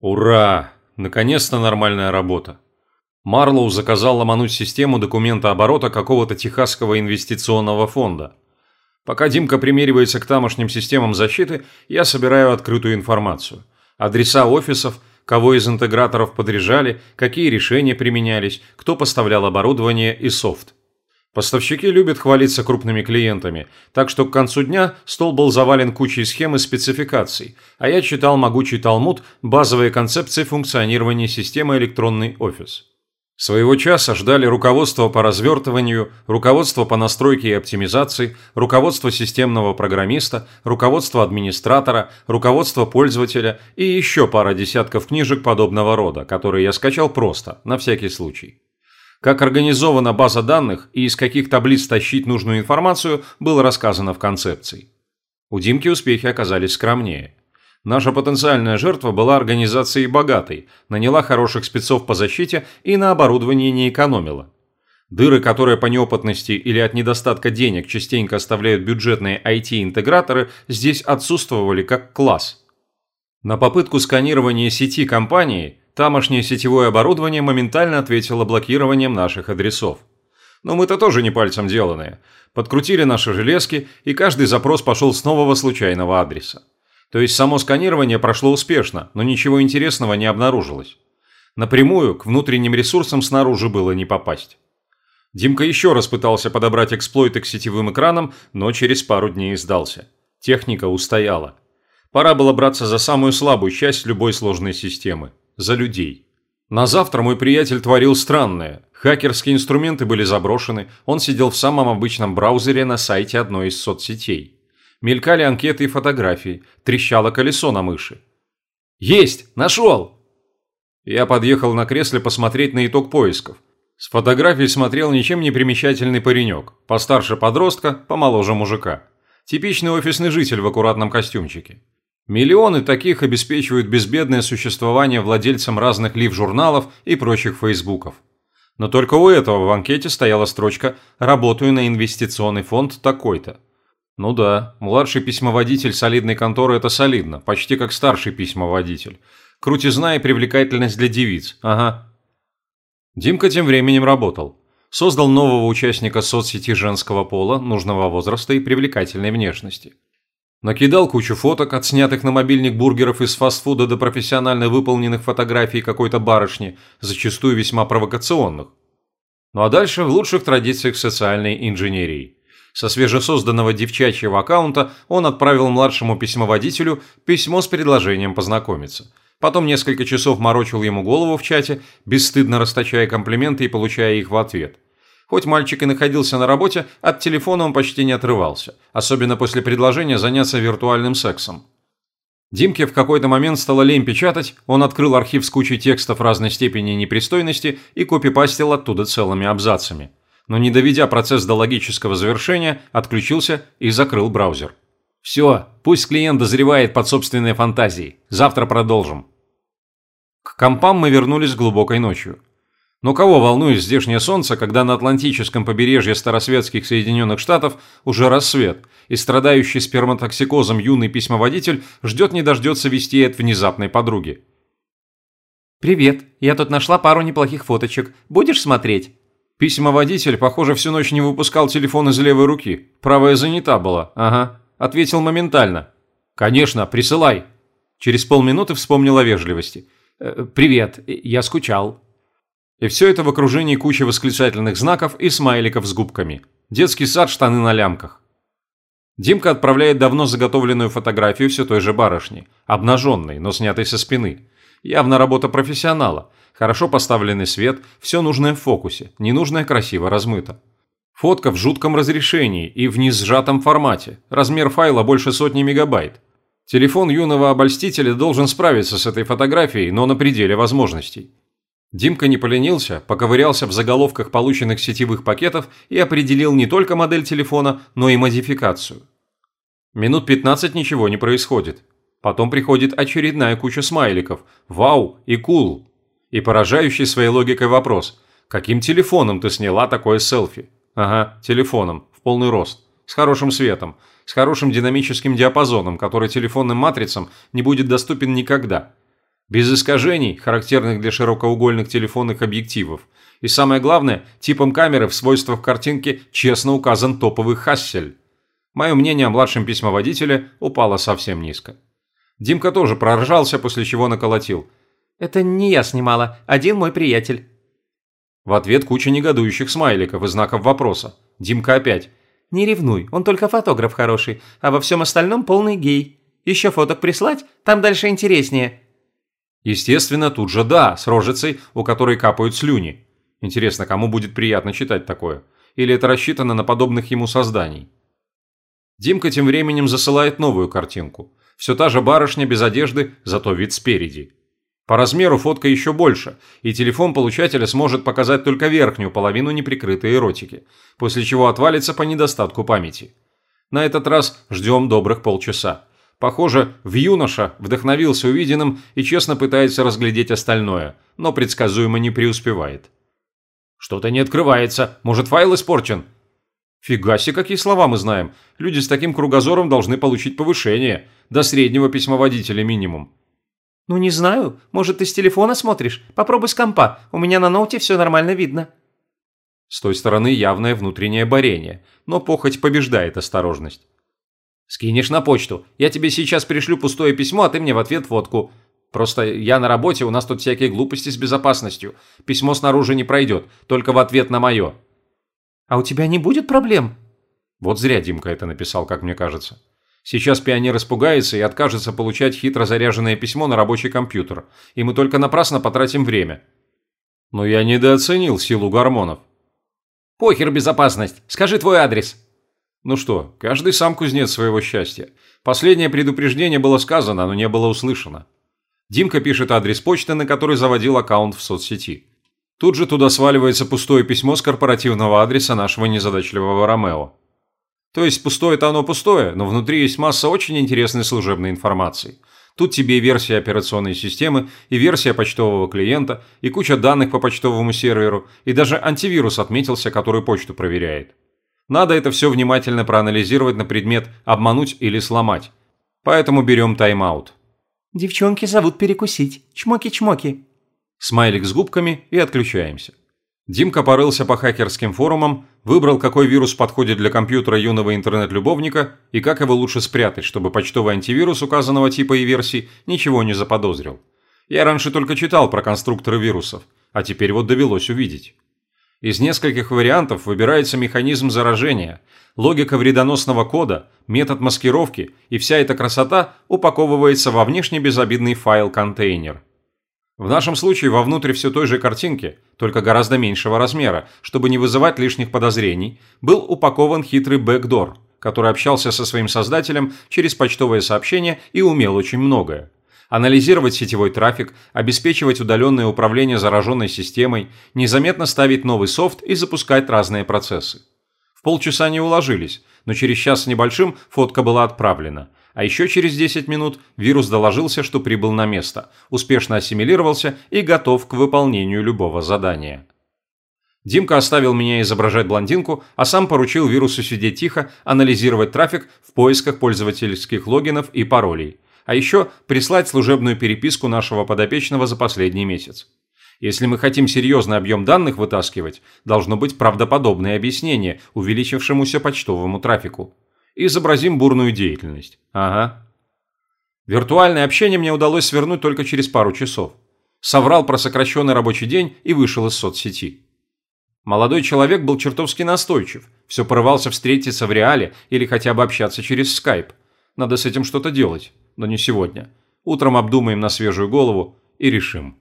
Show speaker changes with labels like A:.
A: Ура! Наконец-то нормальная работа. Марлоу заказал ломануть систему документа оборота какого-то техасского инвестиционного фонда. Пока Димка примеривается к тамошним системам защиты, я собираю открытую информацию. Адреса офисов, кого из интеграторов подряжали, какие решения применялись, кто поставлял оборудование и софт. Поставщики любят хвалиться крупными клиентами, так что к концу дня стол был завален кучей схем и спецификаций, а я читал могучий талмуд «Базовые концепции функционирования системы электронный офис». Своего часа ждали руководство по развертыванию, руководство по настройке и оптимизации, руководство системного программиста, руководство администратора, руководство пользователя и еще пара десятков книжек подобного рода, которые я скачал просто, на всякий случай. Как организована база данных и из каких таблиц тащить нужную информацию, было рассказано в концепции. У Димки успехи оказались скромнее. Наша потенциальная жертва была организацией богатой, наняла хороших спецов по защите и на оборудовании не экономила. Дыры, которые по неопытности или от недостатка денег частенько оставляют бюджетные IT-интеграторы, здесь отсутствовали как класс. На попытку сканирования сети компании Тамошнее сетевое оборудование моментально ответило блокированием наших адресов. Но мы-то тоже не пальцем деланные. Подкрутили наши железки, и каждый запрос пошел с нового случайного адреса. То есть само сканирование прошло успешно, но ничего интересного не обнаружилось. Напрямую к внутренним ресурсам снаружи было не попасть. Димка еще раз пытался подобрать эксплойты к сетевым экранам, но через пару дней сдался. Техника устояла. Пора было браться за самую слабую часть любой сложной системы за людей. На завтра мой приятель творил странное. Хакерские инструменты были заброшены, он сидел в самом обычном браузере на сайте одной из соцсетей. Мелькали анкеты и фотографии, трещало колесо на мыши. «Есть! Нашел!» Я подъехал на кресле посмотреть на итог поисков. С фотографии смотрел ничем не примечательный паренек, постарше подростка, помоложе мужика. Типичный офисный житель в аккуратном костюмчике. Миллионы таких обеспечивают безбедное существование владельцам разных лив-журналов и прочих фейсбуков. Но только у этого в анкете стояла строчка «Работаю на инвестиционный фонд такой-то». Ну да, младший письмоводитель солидной конторы – это солидно, почти как старший письмоводитель. Крутизна и привлекательность для девиц, ага. Димка тем временем работал. Создал нового участника соцсети женского пола, нужного возраста и привлекательной внешности. Накидал кучу фоток, отснятых на мобильник бургеров из фастфуда до профессионально выполненных фотографий какой-то барышни, зачастую весьма провокационных. Ну а дальше в лучших традициях социальной инженерии. Со свежесозданного девчачьего аккаунта он отправил младшему письмоводителю письмо с предложением познакомиться. Потом несколько часов морочил ему голову в чате, бесстыдно расточая комплименты и получая их в ответ – Хоть мальчик и находился на работе, от телефона он почти не отрывался, особенно после предложения заняться виртуальным сексом. Димке в какой-то момент стало лень печатать, он открыл архив с кучей текстов разной степени непристойности и копипастил оттуда целыми абзацами. Но не доведя процесс до логического завершения, отключился и закрыл браузер. «Все, пусть клиент дозревает под собственной фантазией. Завтра продолжим». К компам мы вернулись глубокой ночью. Но кого волнует здешнее солнце, когда на Атлантическом побережье старосветских Соединенных Штатов уже рассвет, и страдающий сперматоксикозом юный письмоводитель ждет не дождется вести от внезапной подруги.
B: «Привет, я тут нашла пару неплохих фоточек. Будешь смотреть?»
A: Письмоводитель, похоже, всю ночь не выпускал телефон из левой руки. Правая занята была. Ага. Ответил моментально. «Конечно, присылай». Через полминуты вспомнил о вежливости.
B: «Э, «Привет, я скучал».
A: И все это в окружении кучи восклицательных знаков и смайликов с губками. Детский сад, штаны на лямках. Димка отправляет давно заготовленную фотографию все той же барышни, обнаженной, но снятой со спины. Явно работа профессионала. Хорошо поставленный свет, все нужное в фокусе, ненужное красиво размыто. Фотка в жутком разрешении и в несжатом формате. Размер файла больше сотни мегабайт. Телефон юного обольстителя должен справиться с этой фотографией, но на пределе возможностей. Димка не поленился, поковырялся в заголовках полученных сетевых пакетов и определил не только модель телефона, но и модификацию. Минут 15 ничего не происходит. Потом приходит очередная куча смайликов «Вау» и «Кул». И поражающий своей логикой вопрос «Каким телефоном ты сняла такое селфи?» Ага, телефоном, в полный рост, с хорошим светом, с хорошим динамическим диапазоном, который телефонным матрицам не будет доступен никогда – Без искажений, характерных для широкоугольных телефонных объективов. И самое главное, типом камеры в свойствах картинки честно указан топовый Хассель. Мое мнение о младшем письмоводителе упало совсем низко. Димка тоже проржался, после чего наколотил.
B: «Это не я снимала, один мой приятель».
A: В ответ куча негодующих смайликов и знаков вопроса. Димка опять.
B: «Не ревнуй, он только фотограф хороший, а во всем остальном полный гей. Еще фоток прислать? Там дальше интереснее».
A: Естественно, тут же да, с рожицей, у которой капают слюни. Интересно, кому будет приятно читать такое? Или это рассчитано на подобных ему созданий? Димка тем временем засылает новую картинку. Все та же барышня без одежды, зато вид спереди. По размеру фотка еще больше, и телефон получателя сможет показать только верхнюю половину неприкрытой эротики, после чего отвалится по недостатку памяти. На этот раз ждем добрых полчаса. Похоже, в юноша вдохновился увиденным и честно пытается разглядеть остальное, но предсказуемо не преуспевает. «Что-то не открывается. Может, файл испорчен?» «Фига себе, какие слова мы знаем. Люди с таким кругозором должны получить повышение. До среднего письмоводителя минимум.
B: «Ну не знаю. Может, ты с телефона смотришь? Попробуй с компа. У меня на ноуте все нормально видно».
A: С той стороны явное внутреннее борение, но похоть побеждает осторожность. «Скинешь на почту. Я тебе сейчас пришлю пустое письмо, а ты мне в ответ фотку. Просто я на работе, у нас тут всякие глупости с безопасностью. Письмо снаружи не пройдет, только в ответ на мое».
B: «А у тебя не будет проблем?»
A: Вот зря Димка это написал, как мне кажется. Сейчас пионер испугается и откажется получать хитро заряженное письмо на рабочий компьютер, и мы только напрасно потратим время. Но я недооценил силу гормонов.
B: Похер безопасность. Скажи твой адрес.
A: Ну что, каждый сам кузнец своего счастья. Последнее предупреждение было сказано, но не было услышано. Димка пишет адрес почты, на который заводил аккаунт в соцсети. Тут же туда сваливается пустое письмо с корпоративного адреса нашего незадачливого Ромео. То есть пустое-то оно пустое, но внутри есть масса очень интересной служебной информации. Тут тебе и версия операционной системы, и версия почтового клиента, и куча данных по почтовому серверу, и даже антивирус отметился, который почту проверяет. Надо это все внимательно проанализировать на предмет обмануть или сломать. Поэтому берем тайм-аут.
B: «Девчонки зовут перекусить. Чмоки-чмоки».
A: Смайлик с губками и отключаемся. Димка порылся по хакерским форумам, выбрал, какой вирус подходит для компьютера юного интернет-любовника и как его лучше спрятать, чтобы почтовый антивирус указанного типа и версии ничего не заподозрил. Я раньше только читал про конструкторы вирусов, а теперь вот довелось увидеть. Из нескольких вариантов выбирается механизм заражения, логика вредоносного кода, метод маскировки, и вся эта красота упаковывается во внешне безобидный файл-контейнер – в нашем случае вовнутрь все той же картинки, только гораздо меньшего размера, чтобы не вызывать лишних подозрений, был упакован хитрый бэкдор, который общался со своим создателем через почтовые сообщения и умел очень многое. Анализировать сетевой трафик, обеспечивать удаленное управление зараженной системой, незаметно ставить новый софт и запускать разные процессы. В полчаса не уложились, но через час с небольшим фотка была отправлена – а еще через 10 минут вирус доложился, что прибыл на место, успешно ассимилировался и готов к выполнению любого задания. Димка оставил меня изображать блондинку, а сам поручил вирусу сидеть тихо, анализировать трафик в поисках пользовательских логинов и паролей, а еще прислать служебную переписку нашего подопечного за последний месяц. Если мы хотим серьезный объем данных вытаскивать, должно быть правдоподобное объяснение увеличившемуся почтовому трафику. Изобразим бурную деятельность. Ага. Виртуальное общение мне удалось свернуть только через пару часов. Соврал про сокращенный рабочий день и вышел из соцсети. Молодой человек был чертовски настойчив, все порывался встретиться в реале или хотя бы общаться через скайп. Надо с этим что-то делать, но не сегодня. Утром обдумаем на свежую голову и решим.